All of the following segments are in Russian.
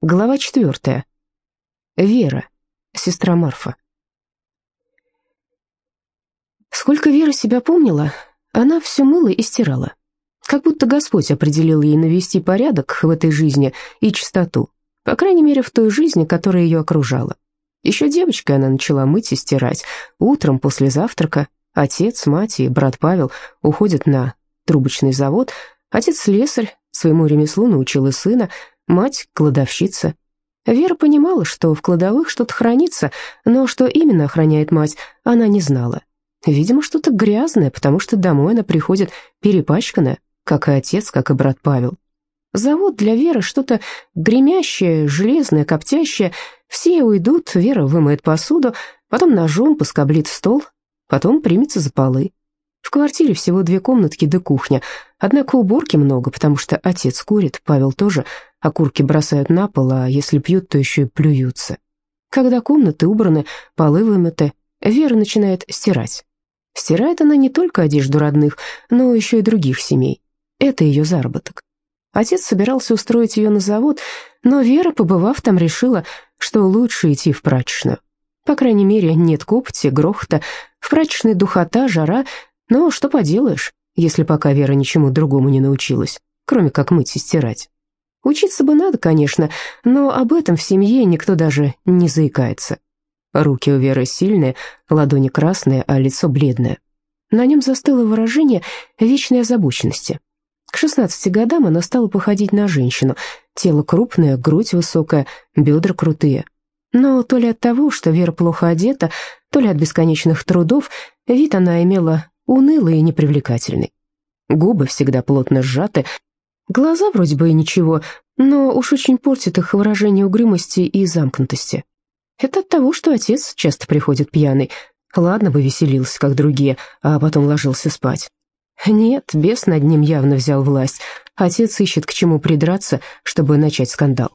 Глава четвертая. Вера, сестра Марфа. Сколько Вера себя помнила, она все мыла и стирала. Как будто Господь определил ей навести порядок в этой жизни и чистоту, по крайней мере, в той жизни, которая ее окружала. Еще девочкой она начала мыть и стирать. Утром после завтрака отец, мать и брат Павел уходят на трубочный завод. Отец слесарь, своему ремеслу научил и сына, мать — кладовщица. Вера понимала, что в кладовых что-то хранится, но что именно охраняет мать, она не знала. Видимо, что-то грязное, потому что домой она приходит перепачканная, как и отец, как и брат Павел. Завод для Веры что-то гремящее, железное, коптящее. Все уйдут, Вера вымоет посуду, потом ножом поскоблит стол, потом примется за полы. В квартире всего две комнатки да кухня, однако уборки много, потому что отец курит, Павел тоже, окурки бросают на пол, а если пьют, то еще и плюются. Когда комнаты убраны, полы вымыты, Вера начинает стирать. Стирает она не только одежду родных, но еще и других семей. Это ее заработок. Отец собирался устроить ее на завод, но Вера, побывав там, решила, что лучше идти в прачечную. По крайней мере, нет копоти, грохота, в прачечной духота, жара, но что поделаешь, если пока Вера ничему другому не научилась, кроме как мыть и стирать. Учиться бы надо, конечно, но об этом в семье никто даже не заикается. Руки у Веры сильные, ладони красные, а лицо бледное. На нем застыло выражение вечной озабоченности. К 16 годам она стала походить на женщину. Тело крупное, грудь высокая, бедра крутые. Но то ли от того, что Вера плохо одета, то ли от бесконечных трудов, вид она имела унылый и непривлекательный. Губы всегда плотно сжаты, глаза вроде бы и ничего, но уж очень портит их выражение угрюмости и замкнутости. Это от того, что отец часто приходит пьяный. Ладно бы веселился, как другие, а потом ложился спать. Нет, бес над ним явно взял власть. Отец ищет к чему придраться, чтобы начать скандал.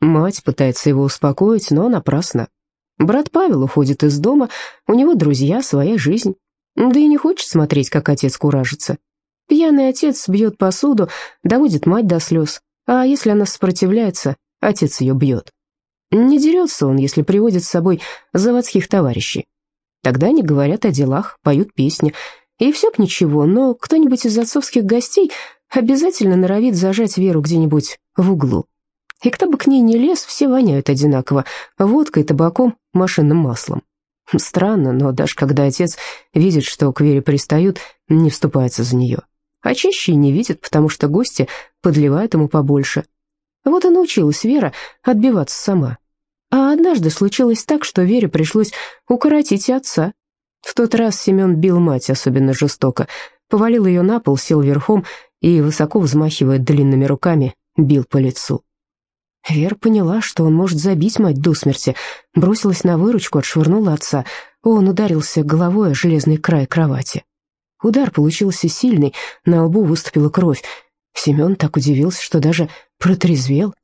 Мать пытается его успокоить, но напрасно. Брат Павел уходит из дома, у него друзья, своя жизнь. Да и не хочет смотреть, как отец куражится. Пьяный отец бьет посуду, доводит мать до слез, а если она сопротивляется, отец ее бьет. Не дерется он, если приводит с собой заводских товарищей. Тогда они говорят о делах, поют песни, и все б ничего, но кто-нибудь из отцовских гостей обязательно норовит зажать Веру где-нибудь в углу. И кто бы к ней не лез, все воняют одинаково, водкой, табаком, машинным маслом. Странно, но даже когда отец видит, что к Вере пристают, не вступается за нее. А чаще и не видит, потому что гости подливают ему побольше. Вот и научилась Вера отбиваться сама. А однажды случилось так, что Вере пришлось укоротить отца. В тот раз Семен бил мать особенно жестоко, повалил ее на пол, сел верхом и, высоко взмахивая длинными руками, бил по лицу. Вера поняла, что он может забить мать до смерти, бросилась на выручку, отшвырнула отца. Он ударился головой о железный край кровати. Удар получился сильный, на лбу выступила кровь. Семен так удивился, что даже протрезвел.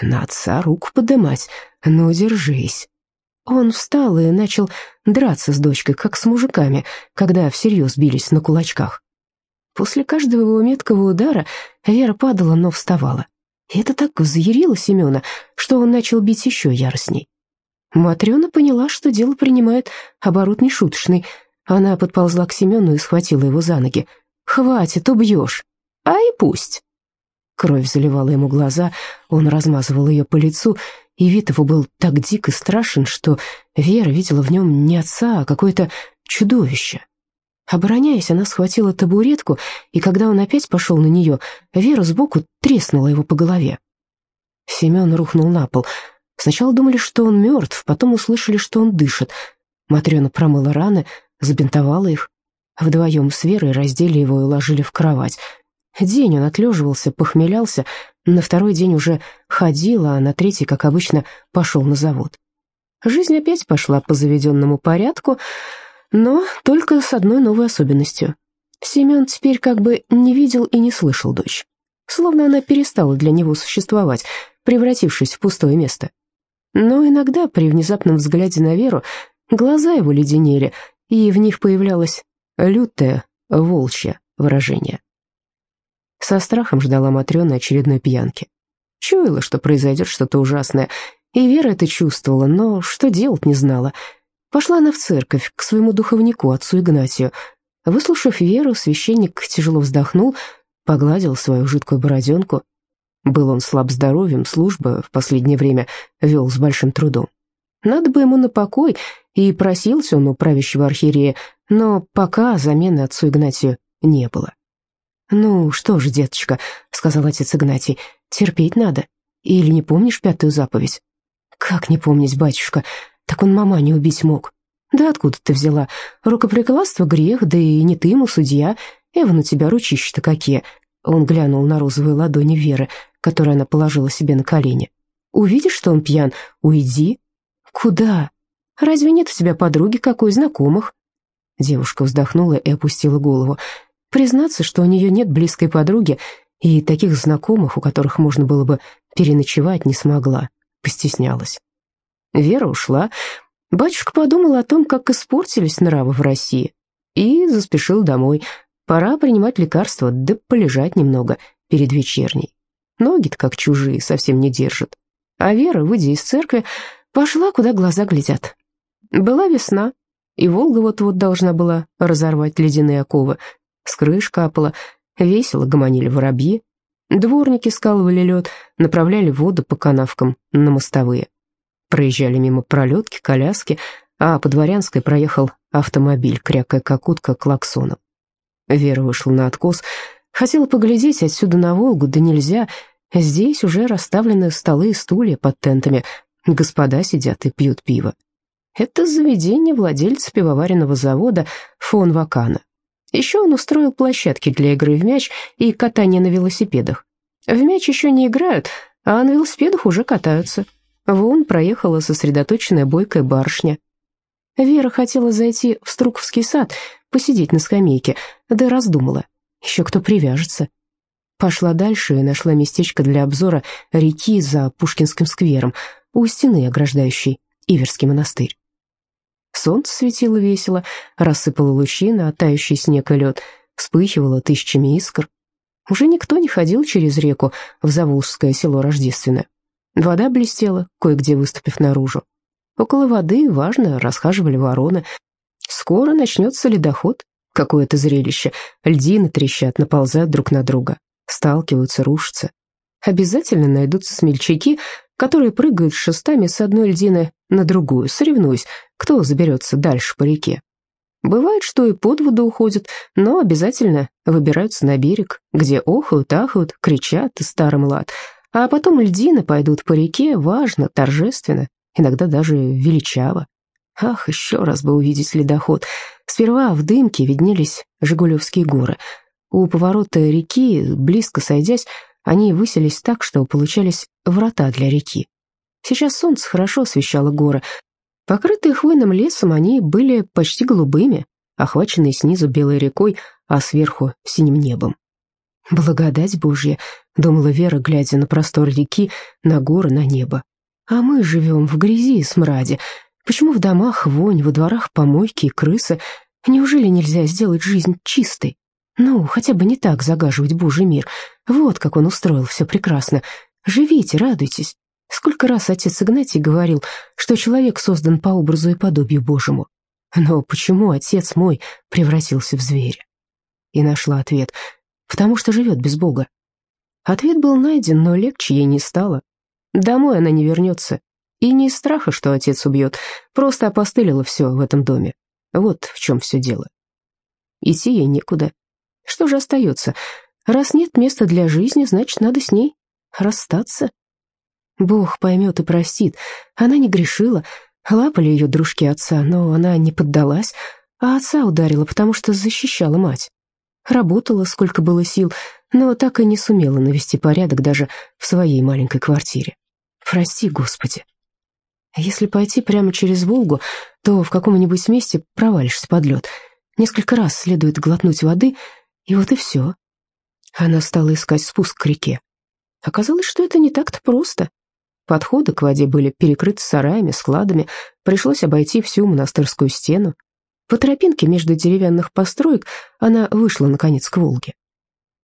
«На отца руку подымать? Ну, держись!» Он встал и начал драться с дочкой, как с мужиками, когда всерьез бились на кулачках. После каждого его меткого удара Вера падала, но вставала. И это так взъярило Семена, что он начал бить еще яростней. Матрена поняла, что дело принимает оборот нешуточный. Она подползла к Семену и схватила его за ноги. «Хватит, убьешь!» «А и пусть!» Кровь заливала ему глаза, он размазывал ее по лицу, и вид его был так дик и страшен, что Вера видела в нем не отца, а какое-то чудовище. Обороняясь, она схватила табуретку, и когда он опять пошел на нее, Вера сбоку треснула его по голове. Семен рухнул на пол. Сначала думали, что он мертв, потом услышали, что он дышит. Матрена промыла раны, забинтовала их. Вдвоем с Верой раздели его и уложили в кровать. День он отлеживался, похмелялся, на второй день уже ходил, а на третий, как обычно, пошел на завод. Жизнь опять пошла по заведенному порядку, но только с одной новой особенностью. Семен теперь как бы не видел и не слышал дочь. Словно она перестала для него существовать, превратившись в пустое место. Но иногда при внезапном взгляде на Веру глаза его леденели, и в них появлялось лютое, волчье выражение. Со страхом ждала Матрена очередной пьянки. Чуяла, что произойдет что-то ужасное, и Вера это чувствовала, но что делать не знала. Пошла она в церковь, к своему духовнику, отцу Игнатию. Выслушав Веру, священник тяжело вздохнул, погладил свою жидкую бороденку. Был он слаб здоровьем, службы в последнее время вел с большим трудом. Надо бы ему на покой, и просился он у правящего архиерея, но пока замены отцу Игнатию не было. «Ну что ж, деточка», — сказал отец Игнатий, — «терпеть надо. Или не помнишь пятую заповедь?» «Как не помнить, батюшка? Так он мама не убить мог». «Да откуда ты взяла? Рукоприкладство — грех, да и не ты ему судья. Эван, у тебя ручища-то какие». Он глянул на розовые ладони Веры, которые она положила себе на колени. «Увидишь, что он пьян, уйди». «Куда? Разве нет у тебя подруги какой, знакомых?» Девушка вздохнула и опустила голову. Признаться, что у нее нет близкой подруги и таких знакомых, у которых можно было бы переночевать, не смогла, постеснялась. Вера ушла. Батюшка подумал о том, как испортились нравы в России, и заспешил домой. Пора принимать лекарства, да полежать немного перед вечерней. Ноги-то как чужие, совсем не держат. А Вера, выйдя из церкви, пошла, куда глаза глядят. Была весна, и Волга вот-вот должна была разорвать ледяные оковы, с крыш капало, весело гомонили воробьи. Дворники скалывали лед, направляли воду по канавкам на мостовые. Проезжали мимо пролетки, коляски, а по Дворянской проехал автомобиль, крякая как утка клаксоном. Вера вышла на откос, хотела поглядеть отсюда на Волгу, да нельзя. Здесь уже расставлены столы и стулья под тентами, господа сидят и пьют пиво. Это заведение владельца пивоваренного завода фон Вакана. Еще он устроил площадки для игры в мяч и катания на велосипедах. В мяч еще не играют, а на велосипедах уже катаются. Вон проехала сосредоточенная бойкая барышня. Вера хотела зайти в Струковский сад, посидеть на скамейке, да раздумала. Еще кто привяжется. Пошла дальше и нашла местечко для обзора реки за Пушкинским сквером, у стены, ограждающей Иверский монастырь. Солнце светило весело, рассыпало лучи на тающий снег и лед, вспыхивало тысячами искр. Уже никто не ходил через реку в Заволжское село Рождественное. Вода блестела, кое-где выступив наружу. Около воды, важно, расхаживали вороны. Скоро начнется ледоход. Какое-то зрелище. Льдины трещат, наползают друг на друга. Сталкиваются, рушатся. Обязательно найдутся смельчаки, которые прыгают шестами с одной льдины на другую, соревнуясь, кто заберется дальше по реке. Бывает, что и под воду уходят, но обязательно выбираются на берег, где охают, ахают, кричат и старый млад. А потом льдины пойдут по реке, важно, торжественно, иногда даже величаво. Ах, еще раз бы увидеть ледоход. Сперва в дымке виднелись Жигулевские горы. У поворота реки, близко сойдясь, они высились так, что получались врата для реки. Сейчас солнце хорошо освещало горы. Покрытые хвойным лесом, они были почти голубыми, охваченные снизу белой рекой, а сверху синим небом. «Благодать Божья», — думала Вера, глядя на простор реки, на горы, на небо. «А мы живем в грязи и смраде. Почему в домах вонь, во дворах помойки и крысы? Неужели нельзя сделать жизнь чистой? Ну, хотя бы не так загаживать Божий мир. Вот как он устроил все прекрасно. Живите, радуйтесь. Сколько раз отец Игнатий говорил, что человек создан по образу и подобию Божьему. Но почему отец мой превратился в зверя? И нашла ответ. Потому что живет без Бога. Ответ был найден, но легче ей не стало. Домой она не вернется. И не из страха, что отец убьет, просто опостылило все в этом доме. Вот в чем все дело. Идти ей некуда. Что же остается? Раз нет места для жизни, значит, надо с ней расстаться. Бог поймет и простит. Она не грешила. Лапали ее дружки отца, но она не поддалась, а отца ударила, потому что защищала мать. Работала, сколько было сил, но так и не сумела навести порядок даже в своей маленькой квартире. Прости, Господи. Если пойти прямо через Волгу, то в каком-нибудь месте провалишься под лед. Несколько раз следует глотнуть воды, и вот и все. Она стала искать спуск к реке. Оказалось, что это не так-то просто. Подходы к воде были перекрыты сараями, складами, пришлось обойти всю монастырскую стену. По тропинке между деревянных построек она вышла, наконец, к Волге.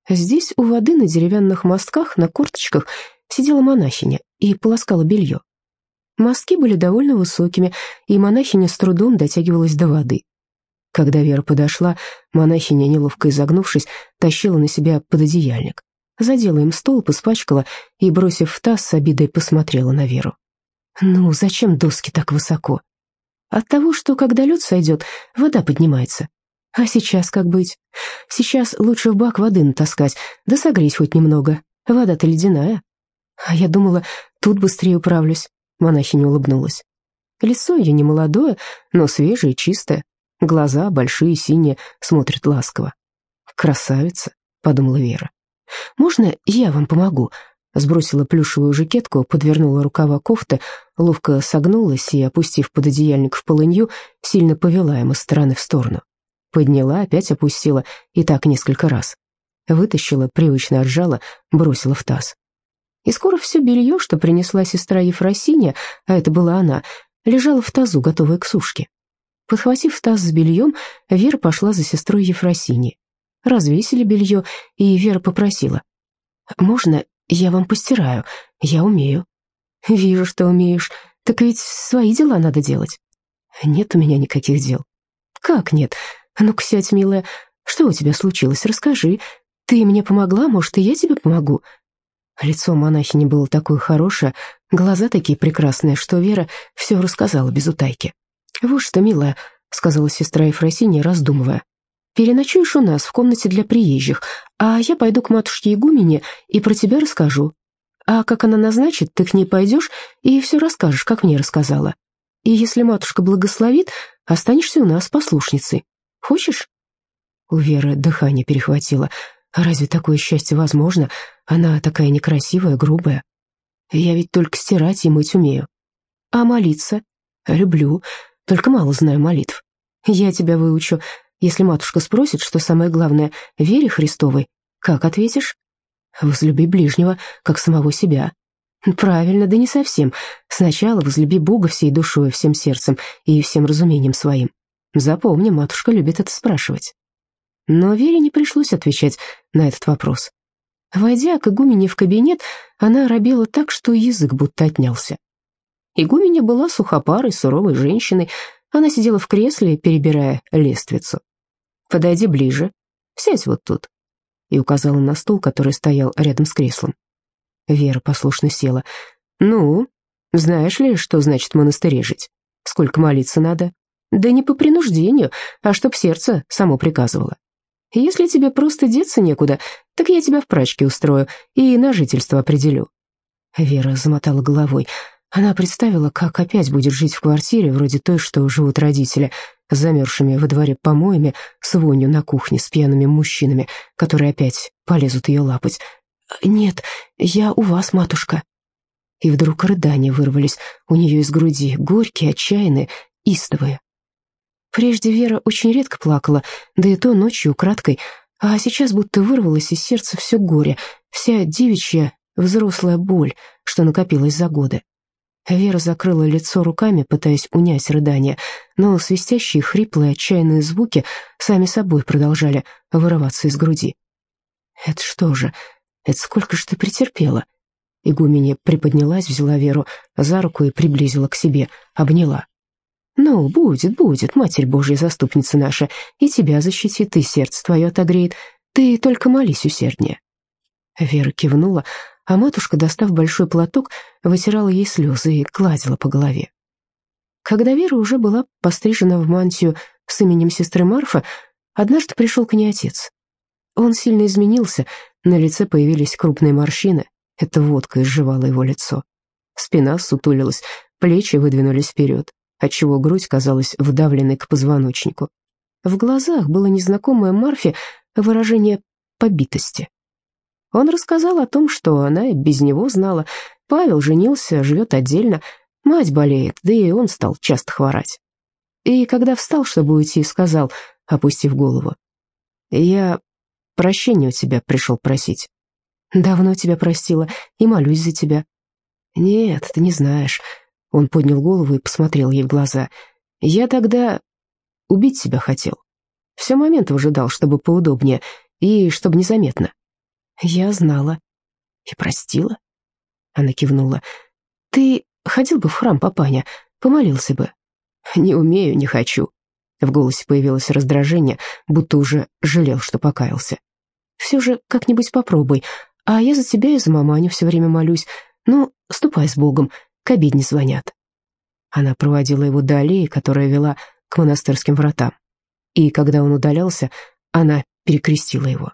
Здесь у воды на деревянных мостках, на корточках, сидела монахиня и полоскала белье. Мостки были довольно высокими, и монахиня с трудом дотягивалась до воды. Когда Вера подошла, монахиня, неловко изогнувшись, тащила на себя пододеяльник. Задела им стол, испачкала и, бросив в таз, с обидой посмотрела на Веру. «Ну, зачем доски так высоко?» «От того, что, когда лед сойдет, вода поднимается. А сейчас как быть? Сейчас лучше в бак воды натаскать, да согреть хоть немного. Вода-то ледяная». «А я думала, тут быстрее управлюсь», — монахиня улыбнулась. Лицо ее не молодое, но свежее, чистое. Глаза, большие, синие, смотрят ласково. «Красавица», — подумала Вера. «Можно я вам помогу?» Сбросила плюшевую жакетку, подвернула рукава кофты, ловко согнулась и, опустив пододеяльник в полынью, сильно повела им из стороны в сторону. Подняла, опять опустила, и так несколько раз. Вытащила, привычно отжала, бросила в таз. И скоро все белье, что принесла сестра Ефросинья, а это была она, лежало в тазу, готовое к сушке. Подхватив таз с бельем, Вера пошла за сестрой Ефросиньи. Развесили белье, и Вера попросила. «Можно я вам постираю? Я умею». «Вижу, что умеешь. Так ведь свои дела надо делать». «Нет у меня никаких дел». «Как нет? Ну-ка сядь, милая. Что у тебя случилось? Расскажи. Ты мне помогла, может, и я тебе помогу?» Лицо монахини было такое хорошее, глаза такие прекрасные, что Вера все рассказала без утайки. «Вот что, милая», — сказала сестра Ефросинья, раздумывая. Переночуешь у нас в комнате для приезжих, а я пойду к матушке Игумене и про тебя расскажу. А как она назначит, ты к ней пойдешь и все расскажешь, как мне рассказала. И если матушка благословит, останешься у нас послушницей. Хочешь?» У Веры дыхание перехватило. А разве такое счастье возможно? Она такая некрасивая, грубая. Я ведь только стирать и мыть умею. А молиться? Люблю, только мало знаю молитв. Я тебя выучу, если матушка спросит, что самое главное, вере Христовой, как ответишь? Возлюби ближнего, как самого себя. Правильно, да не совсем. Сначала возлюби Бога всей душой, всем сердцем и всем разумением своим. Запомни, матушка любит это спрашивать. Но Вере не пришлось отвечать на этот вопрос. Войдя к игумене в кабинет, она робела так, что язык будто отнялся. Игуменя была сухопарой, суровой женщиной. Она сидела в кресле, перебирая лествицу. Подойди ближе, сядь вот тут», и указала на стул, который стоял рядом с креслом. Вера послушно села. «Ну, знаешь ли, что значит монастыре жить? Сколько молиться надо? Да не по принуждению, а чтоб сердце само приказывало. Если тебе просто деться некуда, так я тебя в прачке устрою и на жительство определю». Вера замотала головой. Она представила, как опять будет жить в квартире, вроде той, что живут родители, с замерзшими во дворе помоями, с вонью на кухне, с пьяными мужчинами, которые опять полезут ее лапать. «Нет, я у вас, матушка». И вдруг рыдания вырвались у нее из груди, горькие, отчаянные, истовые. Прежде Вера очень редко плакала, да и то ночью, украдкой, а сейчас будто вырвалось из сердца все горе, вся девичья взрослая боль, что накопилась за годы. Вера закрыла лицо руками, пытаясь унять рыдания, но свистящие, хриплые, отчаянные звуки сами собой продолжали вырываться из груди. «Это что же? Это сколько ж ты претерпела?» Игуменя приподнялась, взяла Веру за руку и приблизила к себе, обняла. «Ну, будет, будет, Матерь Божья, заступница наша, и тебя защитит, и сердце твое отогреет. Ты только молись усерднее». Вера кивнула, а матушка, достав большой платок, вытирала ей слезы и гладила по голове. Когда Вера уже была пострижена в мантию с именем сестры Марфа, однажды пришел к ней отец. Он сильно изменился, на лице появились крупные морщины, эта водка изживала его лицо. Спина сутулилась, плечи выдвинулись вперед, отчего грудь казалась вдавленной к позвоночнику. В глазах было незнакомое Марфе выражение побитости. Он рассказал о том, что она без него знала. Павел женился, живет отдельно, мать болеет, да и он стал часто хворать. И когда встал, чтобы уйти, сказал, опустив голову, «Я прощения у тебя пришел просить. Давно тебя простила и молюсь за тебя». «Нет, ты не знаешь». Он поднял голову и посмотрел ей в глаза. «Я тогда убить себя хотел. Все момент выжидал, чтобы поудобнее и чтобы незаметно. Я знала и простила. Она кивнула. «Ты ходил бы в храм, папаня, помолился бы». «Не умею, не хочу». В голосе появилось раздражение, будто уже жалел, что покаялся. «Все же как-нибудь попробуй, а я за тебя и за маманю все время молюсь. Ну, ступай с Богом, к обедне звонят». Она проводила его до аллеи, которая вела к монастырским вратам. И когда он удалялся, она перекрестила его.